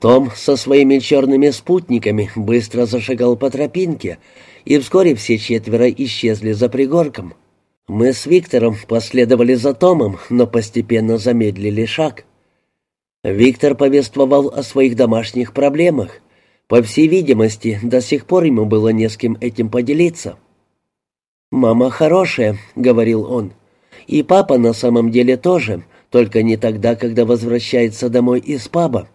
Том со своими черными спутниками быстро зашагал по тропинке, и вскоре все четверо исчезли за пригорком. Мы с Виктором последовали за Томом, но постепенно замедлили шаг. Виктор повествовал о своих домашних проблемах. По всей видимости, до сих пор ему было не с кем этим поделиться. «Мама хорошая», — говорил он, — «и папа на самом деле тоже, только не тогда, когда возвращается домой из паба.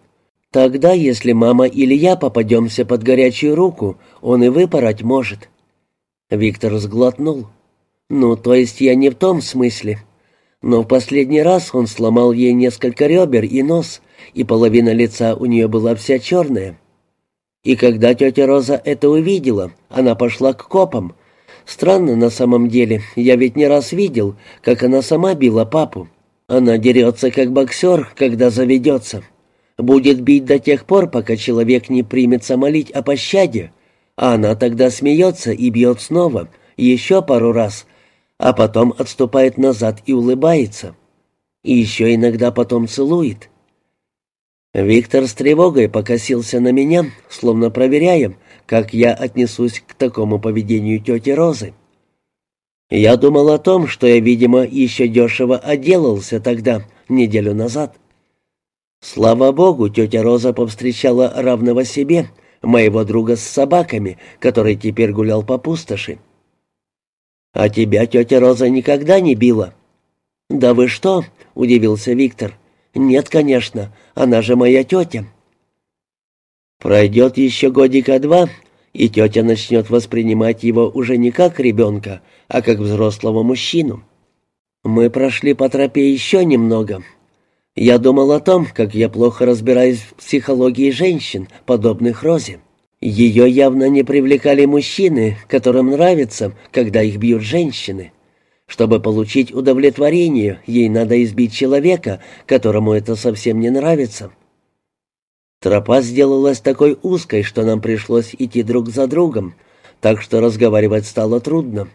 Тогда, если мама или я попадемся под горячую руку, он и выпороть может». Виктор сглотнул. «Ну, то есть я не в том смысле. Но в последний раз он сломал ей несколько ребер и нос, и половина лица у нее была вся черная. И когда тетя Роза это увидела, она пошла к копам. Странно на самом деле, я ведь не раз видел, как она сама била папу. Она дерется как боксер, когда заведется. Будет бить до тех пор, пока человек не примется молить о пощаде, а она тогда смеется и бьет снова, еще пару раз, а потом отступает назад и улыбается. И еще иногда потом целует. Виктор с тревогой покосился на меня, словно проверяя, как я отнесусь к такому поведению тети Розы. Я думал о том, что я, видимо, еще дешево отделался тогда, неделю назад. Слава богу, тетя Роза повстречала равного себе, моего друга с собаками, который теперь гулял по пустоши. «А тебя тетя Роза никогда не била?» «Да вы что?» — удивился Виктор. «Нет, конечно, она же моя тетя». Пройдет еще годика два, и тетя начнет воспринимать его уже не как ребенка, а как взрослого мужчину. Мы прошли по тропе еще немного. Я думал о том, как я плохо разбираюсь в психологии женщин, подобных Розе. Ее явно не привлекали мужчины, которым нравится, когда их бьют женщины. Чтобы получить удовлетворение, ей надо избить человека, которому это совсем не нравится. Тропа сделалась такой узкой, что нам пришлось идти друг за другом, так что разговаривать стало трудно.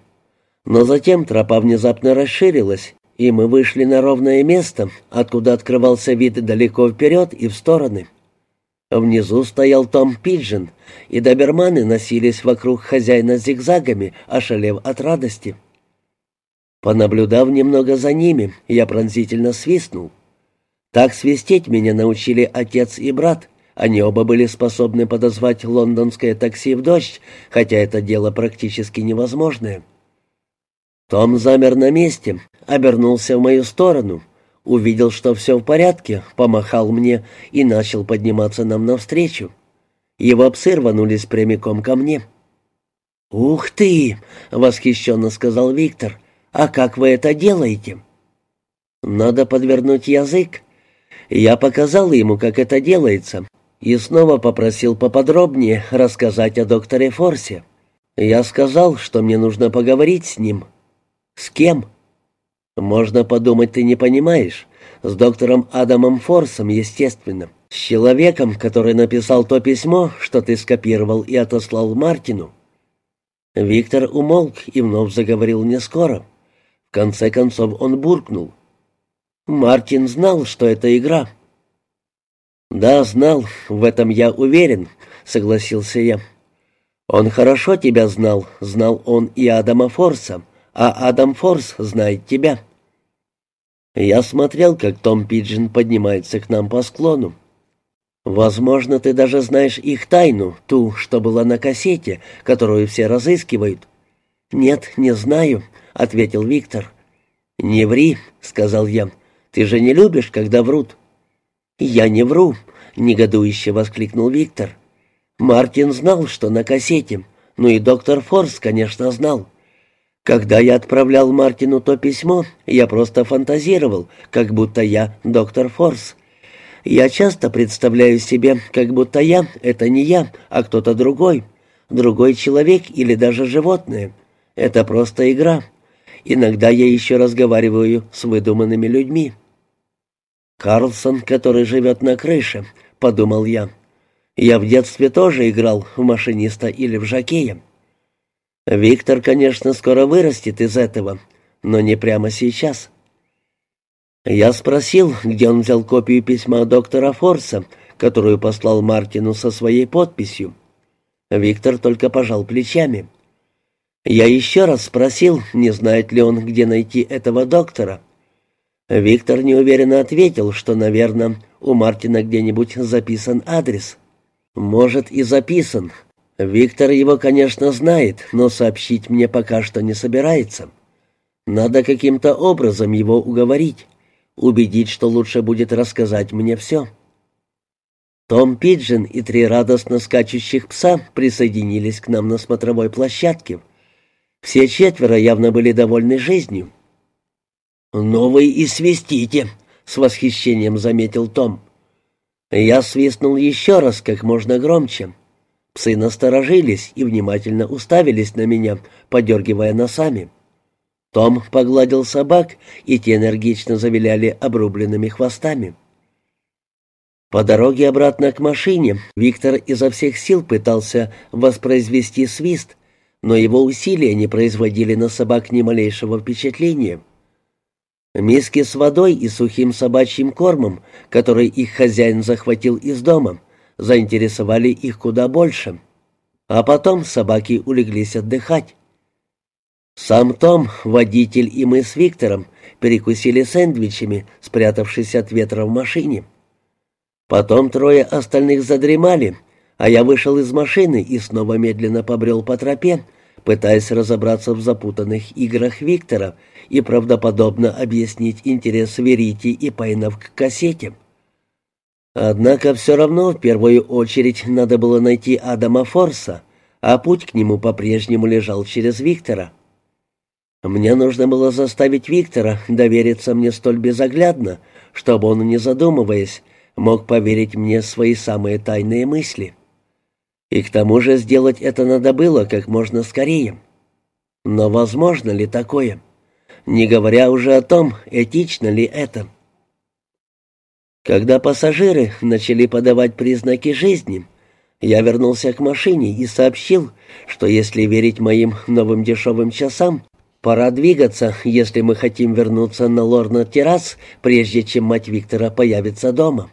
Но затем тропа внезапно расширилась, и мы вышли на ровное место, откуда открывался вид далеко вперед и в стороны. Внизу стоял Том Пиджин, и доберманы носились вокруг хозяина зигзагами, ошалев от радости. Понаблюдав немного за ними, я пронзительно свистнул. Так свистеть меня научили отец и брат. Они оба были способны подозвать лондонское такси в дождь, хотя это дело практически невозможное. Том замер на месте, обернулся в мою сторону, увидел, что все в порядке, помахал мне и начал подниматься нам навстречу. Его псы рванулись прямиком ко мне. «Ух ты!» — восхищенно сказал Виктор. «А как вы это делаете?» «Надо подвернуть язык». Я показал ему, как это делается, и снова попросил поподробнее рассказать о докторе Форсе. Я сказал, что мне нужно поговорить с ним. «С кем?» «Можно подумать, ты не понимаешь. С доктором Адамом Форсом, естественно. С человеком, который написал то письмо, что ты скопировал и отослал Мартину». Виктор умолк и вновь заговорил не скоро. В конце концов он буркнул. «Мартин знал, что это игра». «Да, знал, в этом я уверен», — согласился я. «Он хорошо тебя знал, знал он и Адама Форса, а Адам Форс знает тебя». Я смотрел, как Том Пиджин поднимается к нам по склону. «Возможно, ты даже знаешь их тайну, ту, что была на кассете, которую все разыскивают». «Нет, не знаю», — ответил Виктор. «Не ври», — сказал я. «Ты же не любишь, когда врут». «Я не вру», — негодующе воскликнул Виктор. «Мартин знал, что на кассете. Ну и доктор Форс, конечно, знал. Когда я отправлял Мартину то письмо, я просто фантазировал, как будто я доктор Форс. Я часто представляю себе, как будто я — это не я, а кто-то другой, другой человек или даже животное. Это просто игра. Иногда я еще разговариваю с выдуманными людьми. «Карлсон, который живет на крыше», — подумал я. «Я в детстве тоже играл в машиниста или в жакея. Виктор, конечно, скоро вырастет из этого, но не прямо сейчас. Я спросил, где он взял копию письма доктора Форса, которую послал Мартину со своей подписью. Виктор только пожал плечами. Я еще раз спросил, не знает ли он, где найти этого доктора. Виктор неуверенно ответил, что, наверное, у Мартина где-нибудь записан адрес. Может, и записан. Виктор его, конечно, знает, но сообщить мне пока что не собирается. Надо каким-то образом его уговорить, убедить, что лучше будет рассказать мне все. Том Пиджин и три радостно скачущих пса присоединились к нам на смотровой площадке. Все четверо явно были довольны жизнью. «Ну вы и свистите!» — с восхищением заметил Том. Я свистнул еще раз, как можно громче. Псы насторожились и внимательно уставились на меня, подергивая носами. Том погладил собак, и те энергично завиляли обрубленными хвостами. По дороге обратно к машине Виктор изо всех сил пытался воспроизвести свист, но его усилия не производили на собак ни малейшего впечатления. Миски с водой и сухим собачьим кормом, который их хозяин захватил из дома, заинтересовали их куда больше. А потом собаки улеглись отдыхать. Сам Том, водитель и мы с Виктором перекусили сэндвичами, спрятавшись от ветра в машине. Потом трое остальных задремали, а я вышел из машины и снова медленно побрел по тропе, пытаясь разобраться в запутанных играх Виктора и правдоподобно объяснить интерес Верити и Пейнов к кассете. Однако все равно в первую очередь надо было найти Адама Форса, а путь к нему по-прежнему лежал через Виктора. Мне нужно было заставить Виктора довериться мне столь безоглядно, чтобы он, не задумываясь, мог поверить мне свои самые тайные мысли. И к тому же сделать это надо было как можно скорее. Но возможно ли такое? Не говоря уже о том, этично ли это. Когда пассажиры начали подавать признаки жизни, я вернулся к машине и сообщил, что если верить моим новым дешевым часам, пора двигаться, если мы хотим вернуться на Лорна-террас, прежде чем мать Виктора появится дома.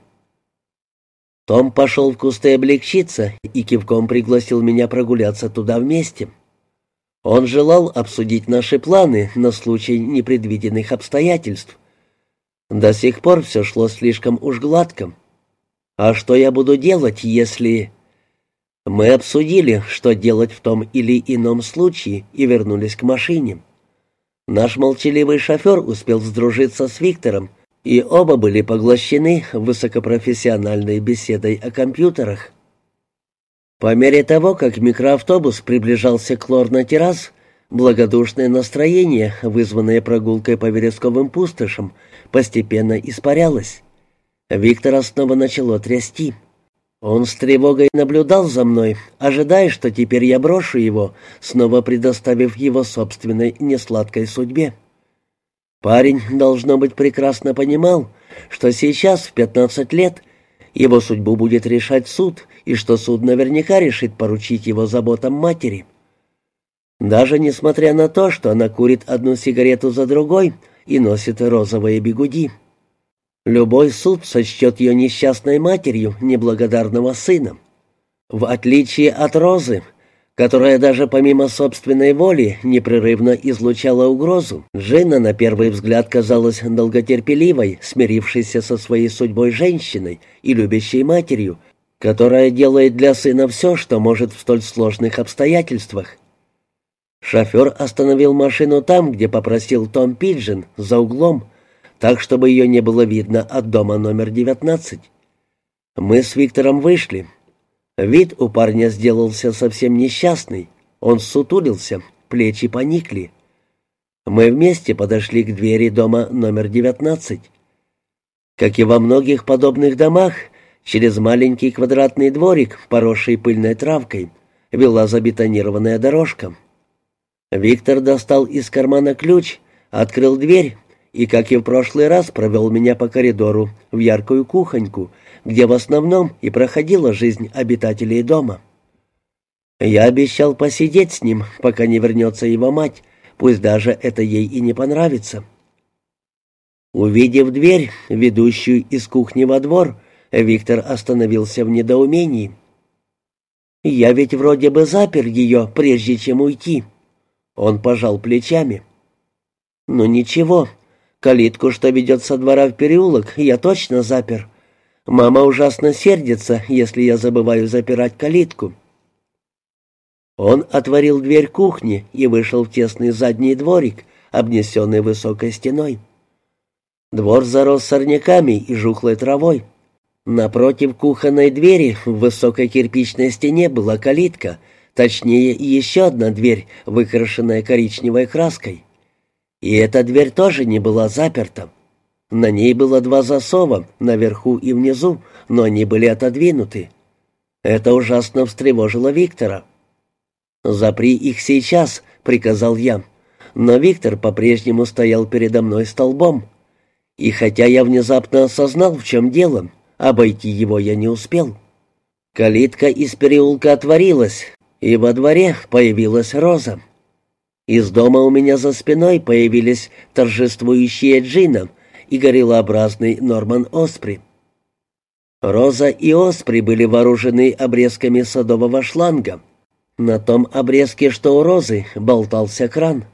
Том пошел в кусты облегчиться и кивком пригласил меня прогуляться туда вместе. Он желал обсудить наши планы на случай непредвиденных обстоятельств. До сих пор все шло слишком уж гладко. А что я буду делать, если... Мы обсудили, что делать в том или ином случае, и вернулись к машине. Наш молчаливый шофер успел сдружиться с Виктором, и оба были поглощены высокопрофессиональной беседой о компьютерах. По мере того, как микроавтобус приближался к Лорна-террас, благодушное настроение, вызванное прогулкой по вересковым пустошам, постепенно испарялось. Виктора снова начало трясти. Он с тревогой наблюдал за мной, ожидая, что теперь я брошу его, снова предоставив его собственной несладкой судьбе. Парень, должно быть, прекрасно понимал, что сейчас, в пятнадцать лет, его судьбу будет решать суд, и что суд наверняка решит поручить его заботам матери. Даже несмотря на то, что она курит одну сигарету за другой и носит розовые бегуди. Любой суд сочтет ее несчастной матерью неблагодарного сына. В отличие от Розы, которая даже помимо собственной воли непрерывно излучала угрозу. Жена на первый взгляд казалась долготерпеливой, смирившейся со своей судьбой женщиной и любящей матерью, которая делает для сына все, что может в столь сложных обстоятельствах. Шофер остановил машину там, где попросил Том Пиджин, за углом, так, чтобы ее не было видно от дома номер 19. Мы с Виктором вышли, Вид у парня сделался совсем несчастный. Он сутулился, плечи поникли. Мы вместе подошли к двери дома номер 19. Как и во многих подобных домах, через маленький квадратный дворик, поросший пыльной травкой, вела забетонированная дорожка. Виктор достал из кармана ключ, открыл дверь и, как и в прошлый раз, провел меня по коридору в яркую кухоньку, где в основном и проходила жизнь обитателей дома. Я обещал посидеть с ним, пока не вернется его мать, пусть даже это ей и не понравится. Увидев дверь, ведущую из кухни во двор, Виктор остановился в недоумении. «Я ведь вроде бы запер ее, прежде чем уйти». Он пожал плечами. «Ну ничего, калитку, что ведет со двора в переулок, я точно запер. Мама ужасно сердится, если я забываю запирать калитку». Он отворил дверь кухни и вышел в тесный задний дворик, обнесенный высокой стеной. Двор зарос сорняками и жухлой травой. Напротив кухонной двери в высокой кирпичной стене была калитка, точнее, еще одна дверь, выкрашенная коричневой краской. И эта дверь тоже не была заперта. На ней было два засова, наверху и внизу, но они были отодвинуты. Это ужасно встревожило Виктора. «Запри их сейчас», — приказал я. Но Виктор по-прежнему стоял передо мной столбом. И хотя я внезапно осознал, в чем дело, обойти его я не успел. Калитка из переулка отворилась, и во дворе появилась Роза. Из дома у меня за спиной появились торжествующие Джина и гориллообразный Норман Оспри. Роза и Оспри были вооружены обрезками садового шланга. На том обрезке, что у Розы, болтался кран —